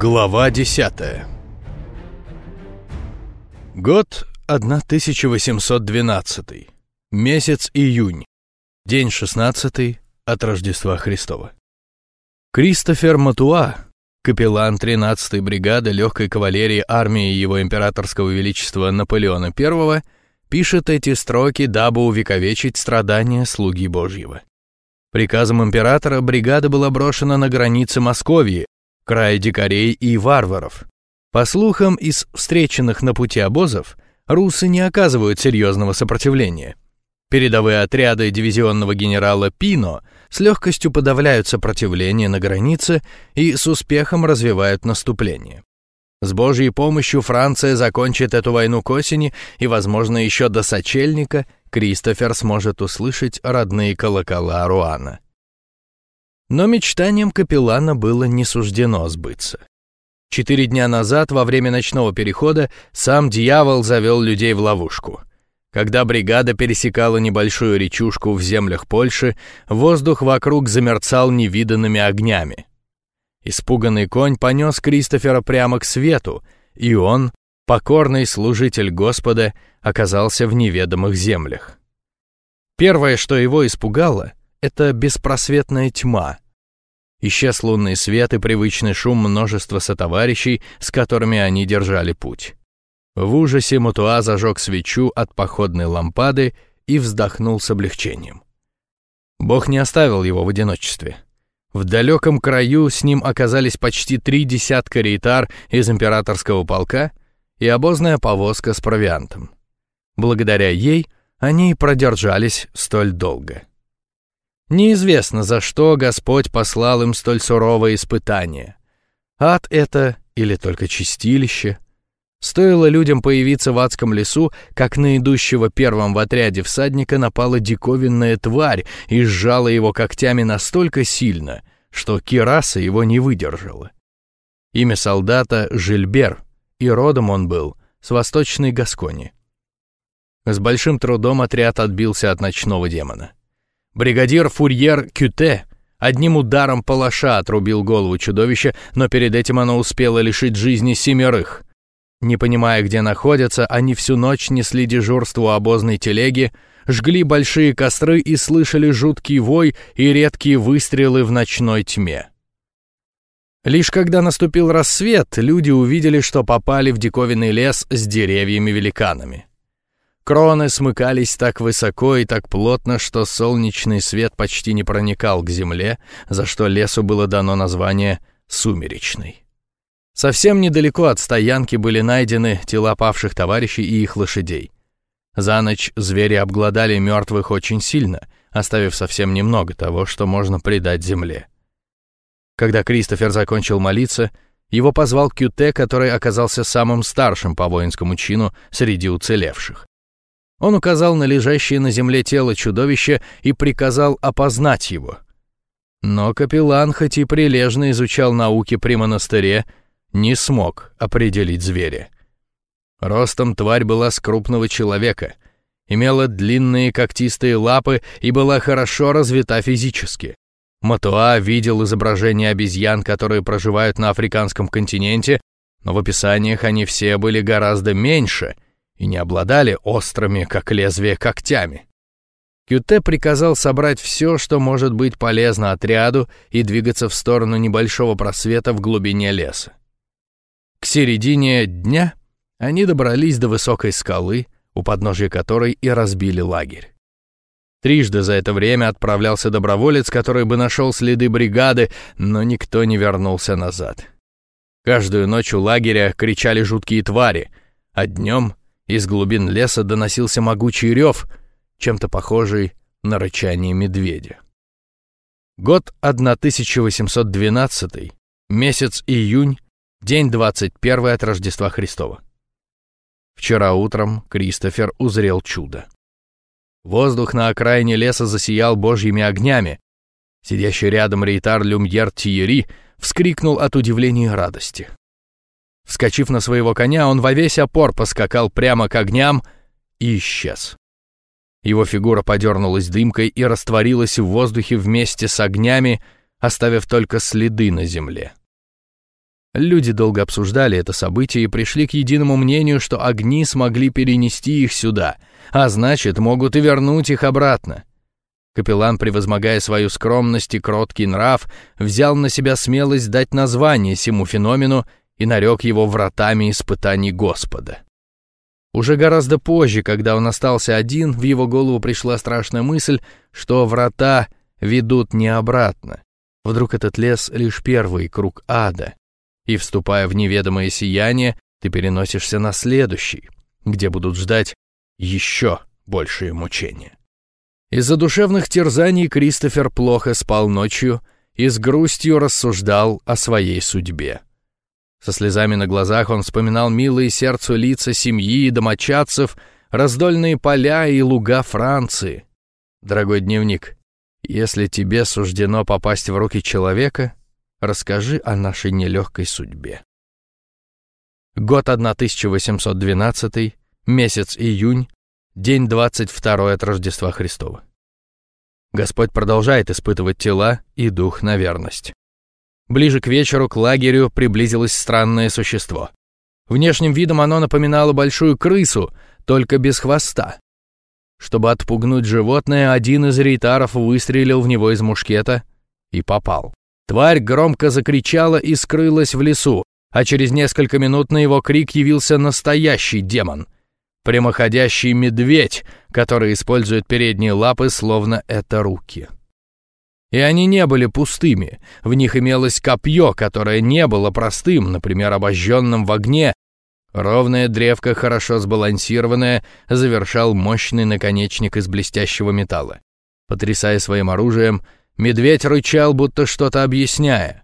Глава 10 Год 1812. Месяц июнь. День 16 от Рождества Христова. Кристофер Матуа, капеллан 13-й бригады легкой кавалерии армии Его Императорского Величества Наполеона I, пишет эти строки, дабы увековечить страдания слуги Божьего. Приказом императора бригада была брошена на границе Московии, край дикарей и варваров. По слухам из встреченных на пути обозов, русы не оказывают серьезного сопротивления. Передовые отряды дивизионного генерала Пино с легкостью подавляют сопротивление на границе и с успехом развивают наступление. С Божьей помощью Франция закончит эту войну к осени, и, возможно, еще до сочельника Кристофер сможет услышать родные колокола Руана. Но мечтаниям капеллана было не суждено сбыться. Четыре дня назад, во время ночного перехода, сам дьявол завел людей в ловушку. Когда бригада пересекала небольшую речушку в землях Польши, воздух вокруг замерцал невиданными огнями. Испуганный конь понес Кристофера прямо к свету, и он, покорный служитель Господа, оказался в неведомых землях. Первое, что его испугало, это беспросветная тьма. Исчез лунный свет и привычный шум множества сотоварищей, с которыми они держали путь. В ужасе Мутуа зажег свечу от походной лампады и вздохнул с облегчением. Бог не оставил его в одиночестве. В далеком краю с ним оказались почти три десятка рейтар из императорского полка и обозная повозка с провиантом. Благодаря ей они продержались столь долго. Неизвестно, за что Господь послал им столь суровое испытание. Ад это или только чистилище? Стоило людям появиться в адском лесу, как на идущего первым в отряде всадника напала диковинная тварь и сжала его когтями настолько сильно, что кираса его не выдержала. Имя солдата — Жильбер, и родом он был с восточной Гаскони. С большим трудом отряд отбился от ночного демона. Бригадир Фурьер Кюте одним ударом палаша отрубил голову чудовища, но перед этим оно успело лишить жизни семерых — не понимая, где находятся, они всю ночь несли дежурство у обозной телеги, жгли большие костры и слышали жуткий вой и редкие выстрелы в ночной тьме. Лишь когда наступил рассвет, люди увидели, что попали в диковинный лес с деревьями-великанами. Кроны смыкались так высоко и так плотно, что солнечный свет почти не проникал к земле, за что лесу было дано название «сумеречный». Совсем недалеко от стоянки были найдены тела павших товарищей и их лошадей. За ночь звери обглодали мертвых очень сильно, оставив совсем немного того, что можно придать земле. Когда Кристофер закончил молиться, его позвал Кюте, который оказался самым старшим по воинскому чину среди уцелевших. Он указал на лежащее на земле тело чудовища и приказал опознать его. Но капеллан, хоть и прилежно изучал науки при монастыре, не смог определить зверя. Ростом тварь была с крупного человека, имела длинные когтистые лапы и была хорошо развита физически. Матуа видел изображения обезьян, которые проживают на африканском континенте, но в описаниях они все были гораздо меньше и не обладали острыми, как лезвие, когтями. Кюте приказал собрать все, что может быть полезно отряду, и двигаться в сторону небольшого просвета в глубине леса. К середине дня они добрались до высокой скалы, у подножия которой и разбили лагерь. Трижды за это время отправлялся доброволец, который бы нашел следы бригады, но никто не вернулся назад. Каждую ночь у лагеря кричали жуткие твари, а днем из глубин леса доносился могучий рев, чем-то похожий на рычание медведя. Год 1812, месяц июнь, День 21 от Рождества Христова. Вчера утром Кристофер узрел чудо. Воздух на окраине леса засиял божьими огнями. Сидящий рядом рейтар Люмьер Тиери вскрикнул от удивления и радости. Вскочив на своего коня, он во весь опор поскакал прямо к огням и исчез. Его фигура подернулась дымкой и растворилась в воздухе вместе с огнями, оставив только следы на земле. Люди долго обсуждали это событие и пришли к единому мнению, что огни смогли перенести их сюда, а значит, могут и вернуть их обратно. Капеллан, превозмогая свою скромность и кроткий нрав, взял на себя смелость дать название всему феномену и нарек его вратами испытаний Господа. Уже гораздо позже, когда он остался один, в его голову пришла страшная мысль, что врата ведут не обратно. Вдруг этот лес — лишь первый круг ада, и, вступая в неведомое сияние, ты переносишься на следующий, где будут ждать еще большие мучения. Из-за душевных терзаний Кристофер плохо спал ночью и с грустью рассуждал о своей судьбе. Со слезами на глазах он вспоминал милые сердцу лица семьи и домочадцев, раздольные поля и луга Франции. Дорогой дневник, если тебе суждено попасть в руки человека, расскажи о нашей нелегкой судьбе. Год 1812, месяц июнь, день 22 от Рождества Христова. Господь продолжает испытывать тела и дух на верность. Ближе к вечеру к лагерю приблизилось странное существо. Внешним видом оно напоминало большую крысу, только без хвоста. Чтобы отпугнуть животное, один из рейтаров выстрелил в него из мушкета и попал. Тварь громко закричала и скрылась в лесу, а через несколько минут на его крик явился настоящий демон. Прямоходящий медведь, который использует передние лапы, словно это руки. И они не были пустыми. В них имелось копье, которое не было простым, например, обожженным в огне. Ровная древко, хорошо сбалансированная, завершал мощный наконечник из блестящего металла. Потрясая своим оружием, медведь рычал, будто что-то объясняя.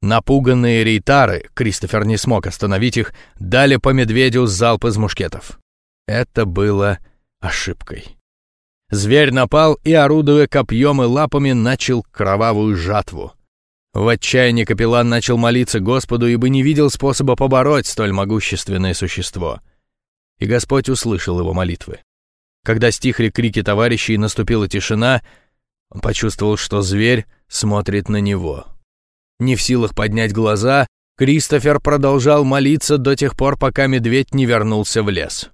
Напуганные рейтары, Кристофер не смог остановить их, дали по медведю залп из мушкетов. Это было ошибкой. Зверь напал и, орудуя копьем и лапами, начал кровавую жатву. В отчаянии капеллан начал молиться Господу, ибо не видел способа побороть столь могущественное существо. И Господь услышал его молитвы. Когда стихли крики товарищей и наступила тишина, он почувствовал, что зверь смотрит на него. Не в силах поднять глаза, Кристофер продолжал молиться до тех пор, пока медведь не вернулся в лес.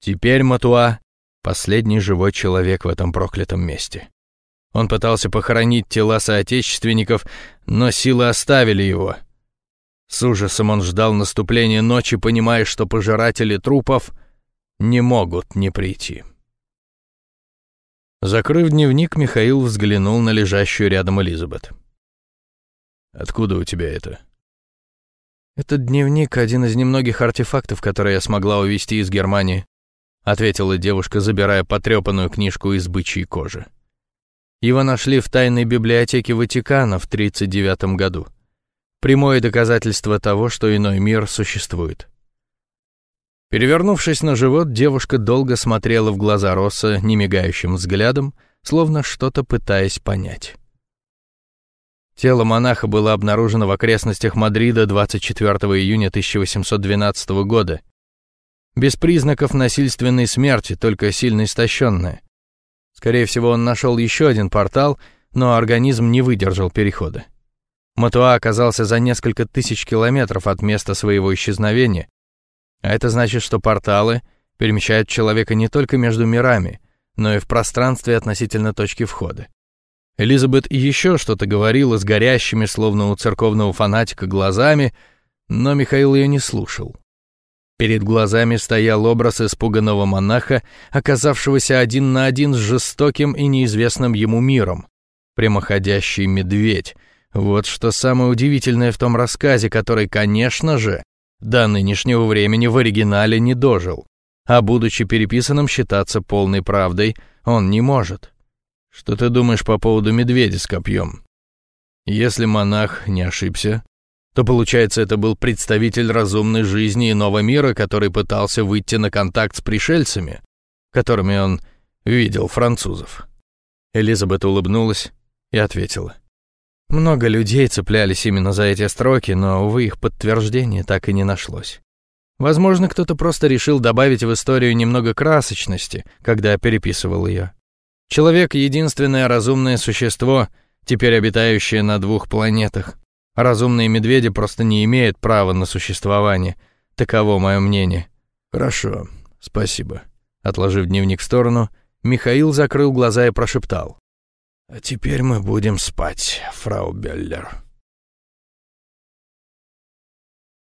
Теперь Матуа Последний живой человек в этом проклятом месте. Он пытался похоронить тела соотечественников, но силы оставили его. С ужасом он ждал наступления ночи, понимая, что пожиратели трупов не могут не прийти. Закрыв дневник, Михаил взглянул на лежащую рядом Элизабет. «Откуда у тебя это?» «Этот дневник — один из немногих артефактов, которые я смогла увезти из Германии. — ответила девушка, забирая потрепанную книжку из бычьей кожи. Его нашли в тайной библиотеке Ватикана в 1939 году. Прямое доказательство того, что иной мир существует. Перевернувшись на живот, девушка долго смотрела в глаза Росса немигающим взглядом, словно что-то пытаясь понять. Тело монаха было обнаружено в окрестностях Мадрида 24 июня 1812 года, без признаков насильственной смерти, только сильно истощенная. Скорее всего, он нашел еще один портал, но организм не выдержал перехода. Матуа оказался за несколько тысяч километров от места своего исчезновения, а это значит, что порталы перемещают человека не только между мирами, но и в пространстве относительно точки входа. Элизабет еще что-то говорила с горящими, словно у церковного фанатика, глазами, но Михаил ее не слушал. Перед глазами стоял образ испуганного монаха, оказавшегося один на один с жестоким и неизвестным ему миром. Прямоходящий медведь. Вот что самое удивительное в том рассказе, который, конечно же, до нынешнего времени в оригинале не дожил. А будучи переписанным считаться полной правдой, он не может. Что ты думаешь по поводу медведя с копьем? Если монах не ошибся, то, получается, это был представитель разумной жизни иного мира, который пытался выйти на контакт с пришельцами, которыми он видел французов. Элизабет улыбнулась и ответила. Много людей цеплялись именно за эти строки, но, увы, их подтверждения так и не нашлось. Возможно, кто-то просто решил добавить в историю немного красочности, когда переписывал ее. Человек — единственное разумное существо, теперь обитающее на двух планетах. Разумные медведи просто не имеют права на существование. Таково мое мнение. Хорошо, спасибо. Отложив дневник в сторону, Михаил закрыл глаза и прошептал. А теперь мы будем спать, фрау Беллер.